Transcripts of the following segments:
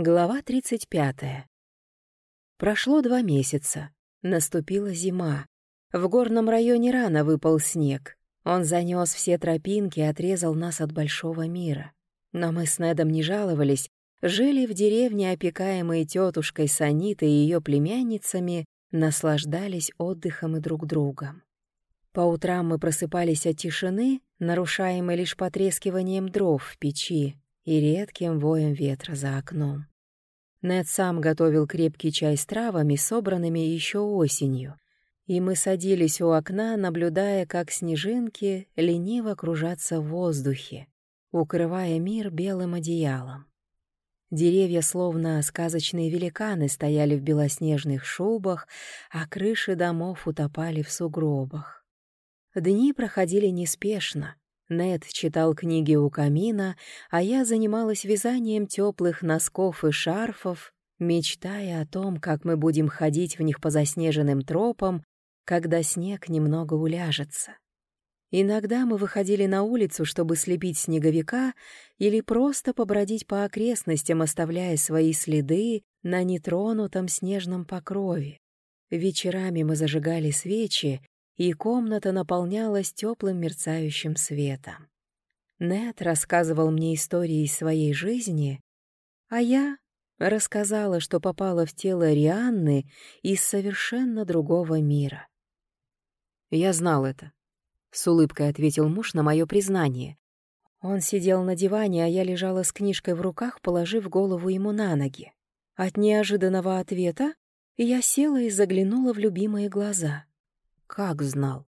Глава 35. Прошло два месяца. Наступила зима. В горном районе рано выпал снег. Он занес все тропинки и отрезал нас от большого мира. Но мы с Недом не жаловались, жили в деревне, опекаемые тетушкой Санитой и ее племянницами, наслаждались отдыхом и друг другом. По утрам мы просыпались от тишины, нарушаемой лишь потрескиванием дров в печи, и редким воем ветра за окном. Нед сам готовил крепкий чай с травами, собранными еще осенью, и мы садились у окна, наблюдая, как снежинки лениво кружатся в воздухе, укрывая мир белым одеялом. Деревья, словно сказочные великаны, стояли в белоснежных шубах, а крыши домов утопали в сугробах. Дни проходили неспешно, Нед читал книги у камина, а я занималась вязанием теплых носков и шарфов, мечтая о том, как мы будем ходить в них по заснеженным тропам, когда снег немного уляжется. Иногда мы выходили на улицу, чтобы слепить снеговика или просто побродить по окрестностям, оставляя свои следы на нетронутом снежном покрове. Вечерами мы зажигали свечи и комната наполнялась теплым мерцающим светом. Нет рассказывал мне истории из своей жизни, а я рассказала, что попала в тело Рианны из совершенно другого мира. «Я знал это», — с улыбкой ответил муж на мое признание. Он сидел на диване, а я лежала с книжкой в руках, положив голову ему на ноги. От неожиданного ответа я села и заглянула в любимые глаза. Как знал?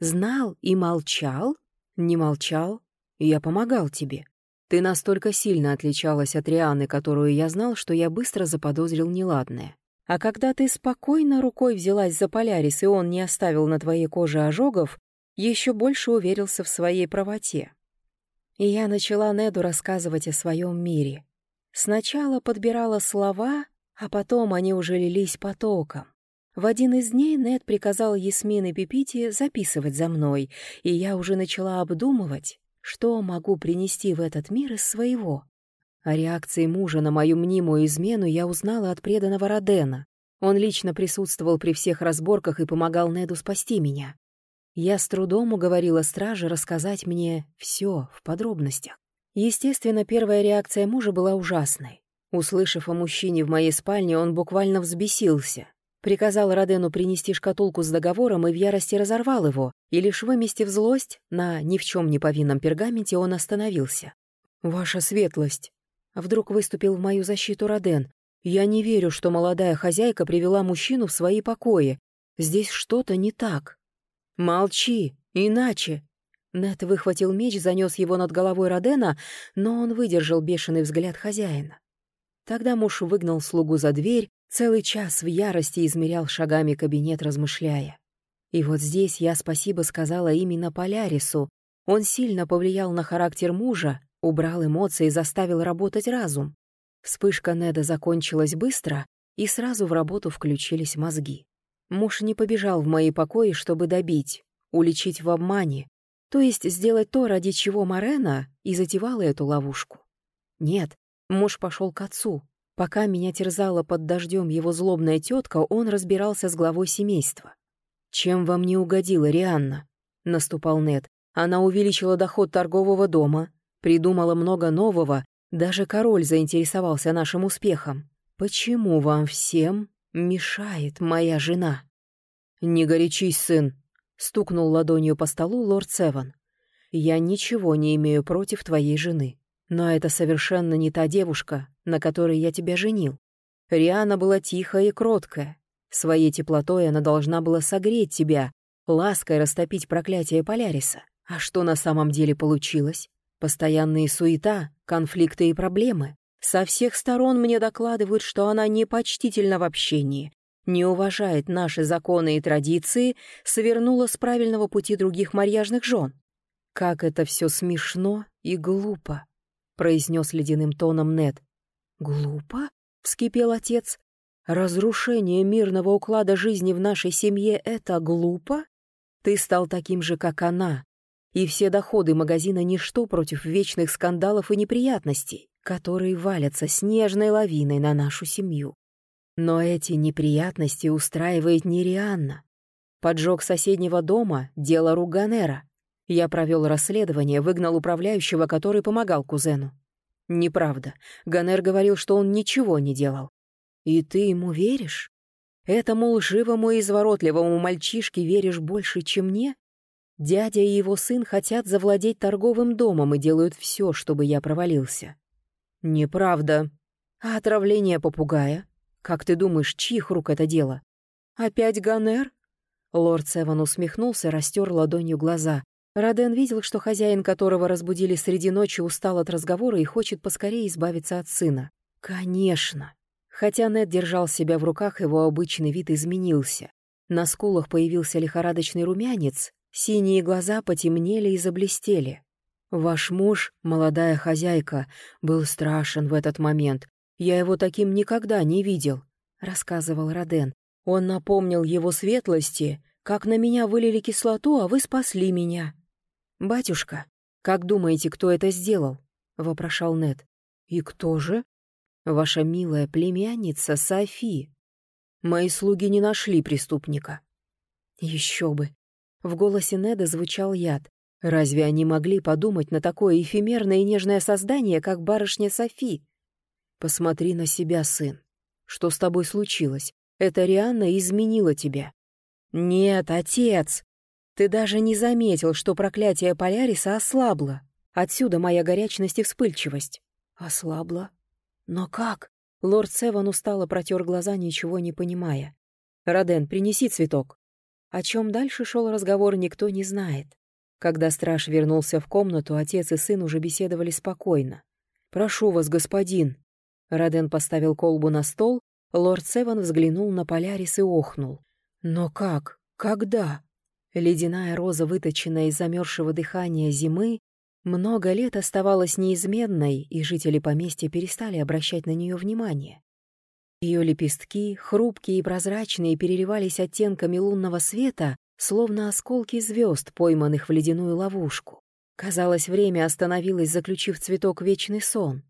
Знал и молчал? Не молчал? Я помогал тебе. Ты настолько сильно отличалась от Рианы, которую я знал, что я быстро заподозрил неладное. А когда ты спокойно рукой взялась за Полярис, и он не оставил на твоей коже ожогов, еще больше уверился в своей правоте. И я начала Неду рассказывать о своем мире. Сначала подбирала слова, а потом они уже лились потоком. В один из дней Нед приказал Ясмин и Пипите записывать за мной, и я уже начала обдумывать, что могу принести в этот мир из своего. О реакции мужа на мою мнимую измену я узнала от преданного Родена. Он лично присутствовал при всех разборках и помогал Неду спасти меня. Я с трудом уговорила стража рассказать мне все в подробностях. Естественно, первая реакция мужа была ужасной. Услышав о мужчине в моей спальне, он буквально взбесился. Приказал Родену принести шкатулку с договором и в ярости разорвал его, и лишь выместив злость, на ни в чем не повинном пергаменте он остановился. «Ваша светлость!» Вдруг выступил в мою защиту Роден. «Я не верю, что молодая хозяйка привела мужчину в свои покои. Здесь что-то не так». «Молчи, иначе!» Нет выхватил меч, занес его над головой Родена, но он выдержал бешеный взгляд хозяина. Тогда муж выгнал слугу за дверь, Целый час в ярости измерял шагами кабинет, размышляя. И вот здесь я спасибо сказала именно Полярису. Он сильно повлиял на характер мужа, убрал эмоции и заставил работать разум. Вспышка Неда закончилась быстро, и сразу в работу включились мозги. Муж не побежал в мои покои, чтобы добить, уличить в обмане, то есть сделать то, ради чего Марена и затевала эту ловушку. Нет, муж пошел к отцу, Пока меня терзала под дождем его злобная тетка, он разбирался с главой семейства. «Чем вам не угодила Рианна?» — наступал Нед. «Она увеличила доход торгового дома, придумала много нового, даже король заинтересовался нашим успехом. Почему вам всем мешает моя жена?» «Не горячись, сын», — стукнул ладонью по столу лорд Севан. «Я ничего не имею против твоей жены. Но это совершенно не та девушка, на которой я тебя женил. Риана была тихая и кроткая. Своей теплотой она должна была согреть тебя, лаской растопить проклятие Поляриса. А что на самом деле получилось? Постоянные суета, конфликты и проблемы. Со всех сторон мне докладывают, что она непочтительна в общении, не уважает наши законы и традиции, свернула с правильного пути других марьяжных жен. Как это все смешно и глупо произнес ледяным тоном Нед. «Глупо?» — вскипел отец. «Разрушение мирного уклада жизни в нашей семье — это глупо? Ты стал таким же, как она, и все доходы магазина — ничто против вечных скандалов и неприятностей. которые валятся снежной лавиной на нашу семью. Но эти неприятности устраивает нереанно. Поджог соседнего дома — дело Руганера. Я провел расследование, выгнал управляющего, который помогал кузену. Неправда. Ганер говорил, что он ничего не делал. И ты ему веришь? Этому лживому и изворотливому мальчишке веришь больше, чем мне? Дядя и его сын хотят завладеть торговым домом и делают все, чтобы я провалился. Неправда. А отравление попугая? Как ты думаешь, чьих рук это дело? Опять Ганер? Лорд Севан усмехнулся, растер ладонью глаза. Роден видел, что хозяин, которого разбудили среди ночи, устал от разговора и хочет поскорее избавиться от сына. Конечно. Хотя Нед держал себя в руках, его обычный вид изменился. На скулах появился лихорадочный румянец, синие глаза потемнели и заблестели. «Ваш муж, молодая хозяйка, был страшен в этот момент. Я его таким никогда не видел», — рассказывал Роден. «Он напомнил его светлости, как на меня вылили кислоту, а вы спасли меня». «Батюшка, как думаете, кто это сделал?» — вопрошал Нед. «И кто же?» Ваша милая племянница Софи. Мои слуги не нашли преступника. Еще бы. В голосе Неда звучал яд. Разве они могли подумать на такое эфемерное и нежное создание, как барышня Софи? Посмотри на себя, сын. Что с тобой случилось? Это Рианна изменила тебя. Нет, отец. Ты даже не заметил, что проклятие Поляриса ослабло. Отсюда моя горячность и вспыльчивость. Ослабло? «Но как?» Лорд Севан устало протер глаза, ничего не понимая. «Роден, принеси цветок». О чем дальше шел разговор, никто не знает. Когда страж вернулся в комнату, отец и сын уже беседовали спокойно. «Прошу вас, господин». Роден поставил колбу на стол, лорд Севан взглянул на Полярис и охнул. «Но как? Когда?» Ледяная роза, выточенная из замерзшего дыхания зимы, много лет оставалась неизменной, и жители поместья перестали обращать на нее внимание. Ее лепестки, хрупкие и прозрачные, переливались оттенками лунного света, словно осколки звезд, пойманных в ледяную ловушку. Казалось, время остановилось, заключив цветок вечный сон.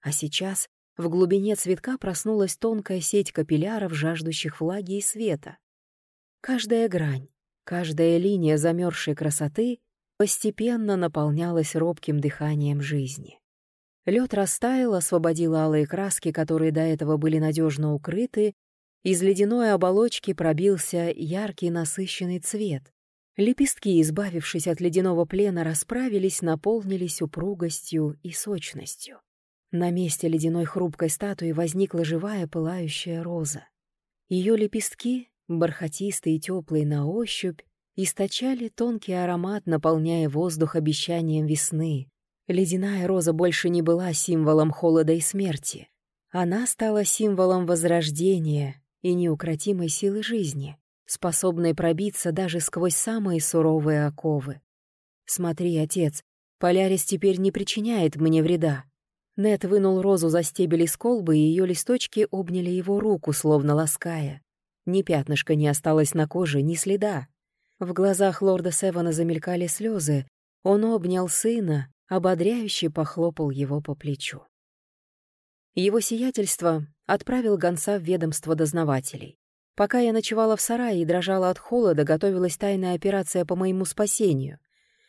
А сейчас в глубине цветка проснулась тонкая сеть капилляров, жаждущих влаги и света. Каждая грань, каждая линия замерзшей красоты постепенно наполнялась робким дыханием жизни. Лед растаял, освободил алые краски, которые до этого были надежно укрыты, из ледяной оболочки пробился яркий насыщенный цвет. Лепестки, избавившись от ледяного плена, расправились, наполнились упругостью и сочностью. На месте ледяной хрупкой статуи возникла живая пылающая роза. Ее лепестки, бархатистые и теплые на ощупь, источали тонкий аромат, наполняя воздух обещанием весны. Ледяная роза больше не была символом холода и смерти. Она стала символом возрождения и неукротимой силы жизни, способной пробиться даже сквозь самые суровые оковы. «Смотри, отец, Полярис теперь не причиняет мне вреда». Нет вынул розу за стебель из колбы, и ее листочки обняли его руку, словно лаская. Ни пятнышка не осталось на коже, ни следа. В глазах лорда Севана замелькали слезы. Он обнял сына, ободряюще похлопал его по плечу. Его сиятельство отправил гонца в ведомство дознавателей. Пока я ночевала в сарае и дрожала от холода, готовилась тайная операция по моему спасению.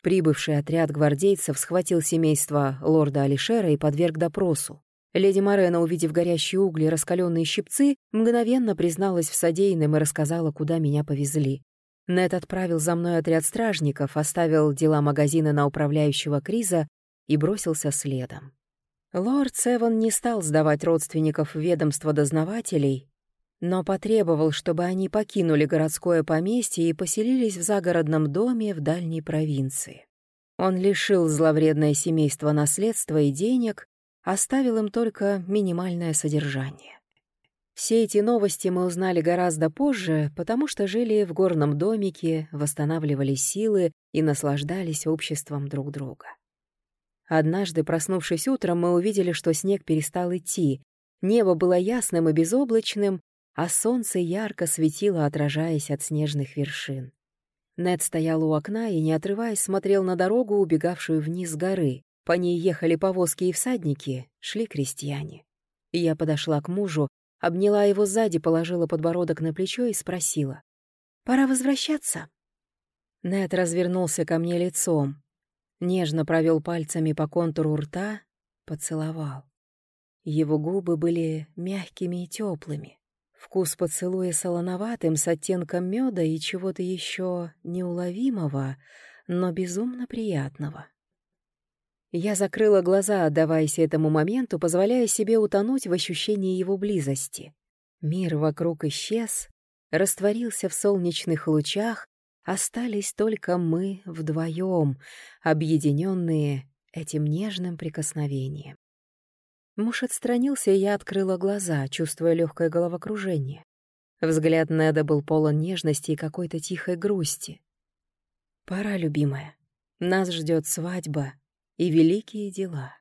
Прибывший отряд гвардейцев схватил семейство лорда Алишера и подверг допросу. Леди Морена, увидев горящие угли и раскаленные щипцы, мгновенно призналась в содеянном и рассказала, куда меня повезли. Нед отправил за мной отряд стражников, оставил дела магазина на управляющего Криза и бросился следом. Лорд Севан не стал сдавать родственников в ведомство дознавателей, но потребовал, чтобы они покинули городское поместье и поселились в загородном доме в дальней провинции. Он лишил зловредное семейство наследства и денег, оставил им только минимальное содержание. Все эти новости мы узнали гораздо позже, потому что жили в горном домике, восстанавливали силы и наслаждались обществом друг друга. Однажды, проснувшись утром, мы увидели, что снег перестал идти. Небо было ясным и безоблачным, а солнце ярко светило, отражаясь от снежных вершин. Нед стоял у окна и, не отрываясь, смотрел на дорогу, убегавшую вниз горы. По ней ехали повозки и всадники, шли крестьяне. Я подошла к мужу, обняла его сзади, положила подбородок на плечо и спросила. «Пора возвращаться?» Нед развернулся ко мне лицом, нежно провел пальцами по контуру рта, поцеловал. Его губы были мягкими и теплыми. Вкус поцелуя солоноватым с оттенком меда и чего-то еще неуловимого, но безумно приятного. Я закрыла глаза, отдаваясь этому моменту, позволяя себе утонуть в ощущении его близости. Мир вокруг исчез, растворился в солнечных лучах, остались только мы вдвоем, объединенные этим нежным прикосновением. Муж отстранился, и я открыла глаза, чувствуя легкое головокружение. Взгляд Неда был полон нежности и какой-то тихой грусти. «Пора, любимая. Нас ждет свадьба и великие дела».